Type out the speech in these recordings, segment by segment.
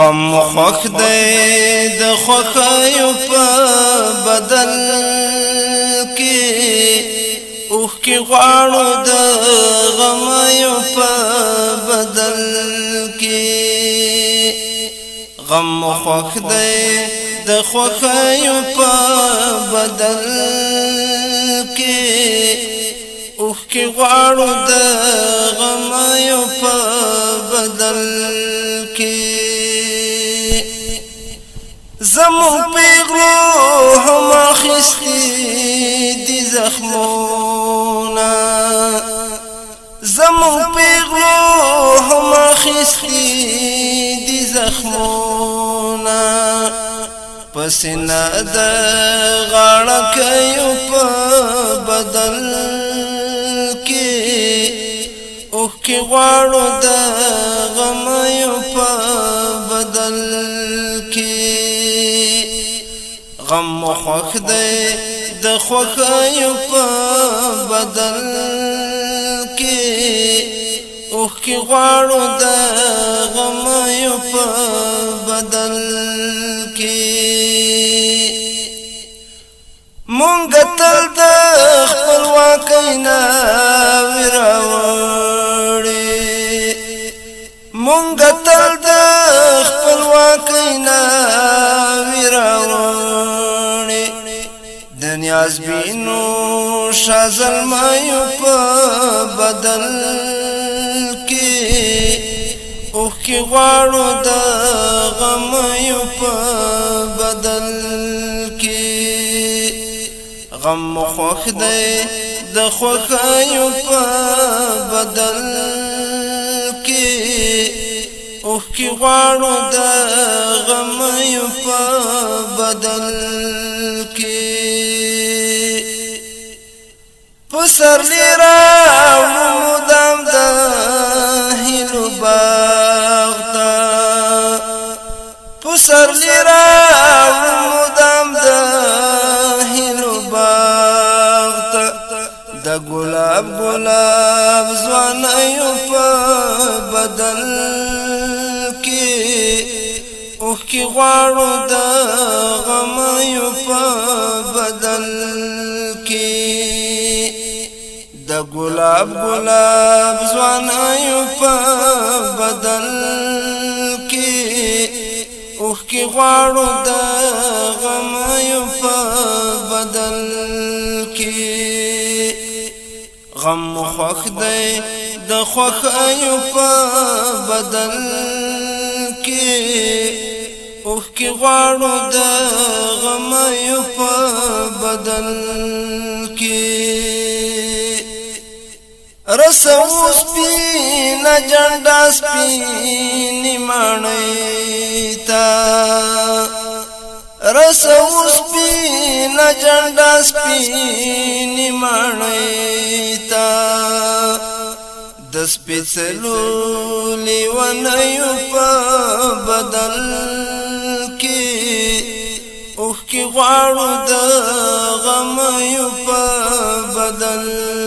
غم خوخ دی د خوخایو په بدل کې اوخ کې غواړو د غمایو په بدل کې غم خوخ دی د خوخایو په بدل کې اوخ کې غواړو د غمایو په بدل زمون پیغلو هم اخستی دی زخمونا زمون پیغلو هم اخستی دی زخمونا پسنا د غړ کيو په بدل کې او کې غړو د غم یو غم خوخ دی د خوخی په بدل کې اوخ کې غواړو د غم په بدل کې مونږ تل د خپل واکینا وراوړې مونږ تل د خپل واکینا نیازبینو شازل مایو په بدل کې اوخ کې غواړو د غم یو په بدل کې غم خوخ دی د خوخ یو په بدل کې اوخ کې غواړو د غم یو په بدل پسرلی را مدام د هلو باغ تا پسرلی را مدام د هلو باغ تا د ګلاب ګلاب ځوان یو په بدل کې او کې غواړو د غم یو په بدل ګلاب ګلاب ځوان یو په بدل کې اوخ کې غواړو د غم یو په بدل کې غم خوخ دی د خوخ یو په بدل کې اوخ کې غواړو د غم یو په بدل سو سپین جنڈا سپین مانی تا رسو سپین جنڈا سپین مانی تا د سپیڅلو لیونیو په بدل کې اوخ کې غواړو د غم یو په بدل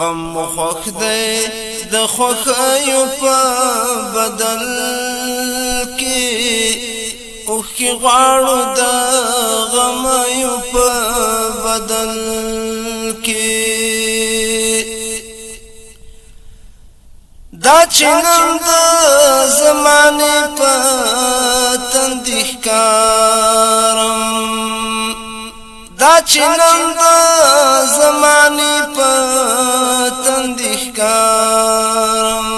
غم خوخ دی د خوخایو په بدل کې اوخ کی غواړو د غم یو په بدل کې دا چنن د زمانه په تندخ کارم دا چنن د زمانه په اسلام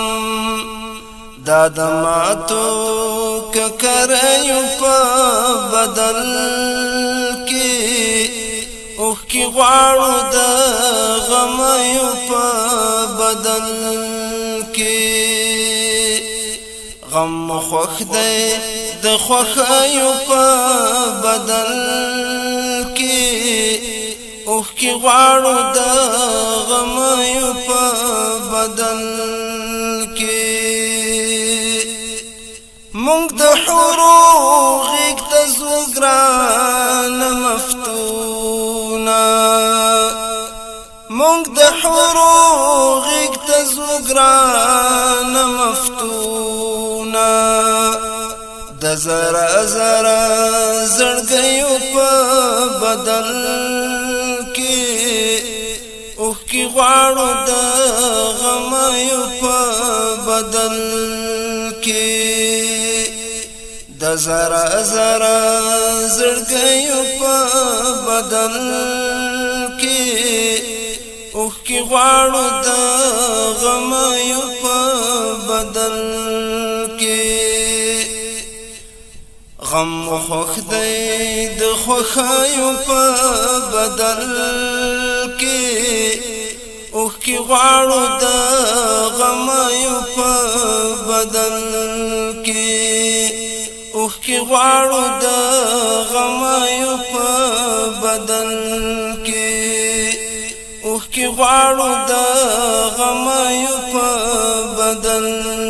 دا د ماتو ککریو په بدل کې اوخ کې غواړو د غمیو په بدل کې غم خوخ دی د خوخیو په بدل کې غواړو د غم په بدل کې مونږ د حورو غیږ ته زوګران مفتونا مونږ د حورو غیږ ته زوګران مفتونا د زرا زرا زړګیو په بدل غواړو د غم په بدل کې د زرا زرا زړګي په بدل کې اوخ کې غواړو د غم په بدل کې غم خوخ دی د خوخایو په بدل کې کې غواړو د غم یو په بدن کې اوخ کې غواړو د غم یو په بدن کې اوخ کې غواړو د غم یو په بدن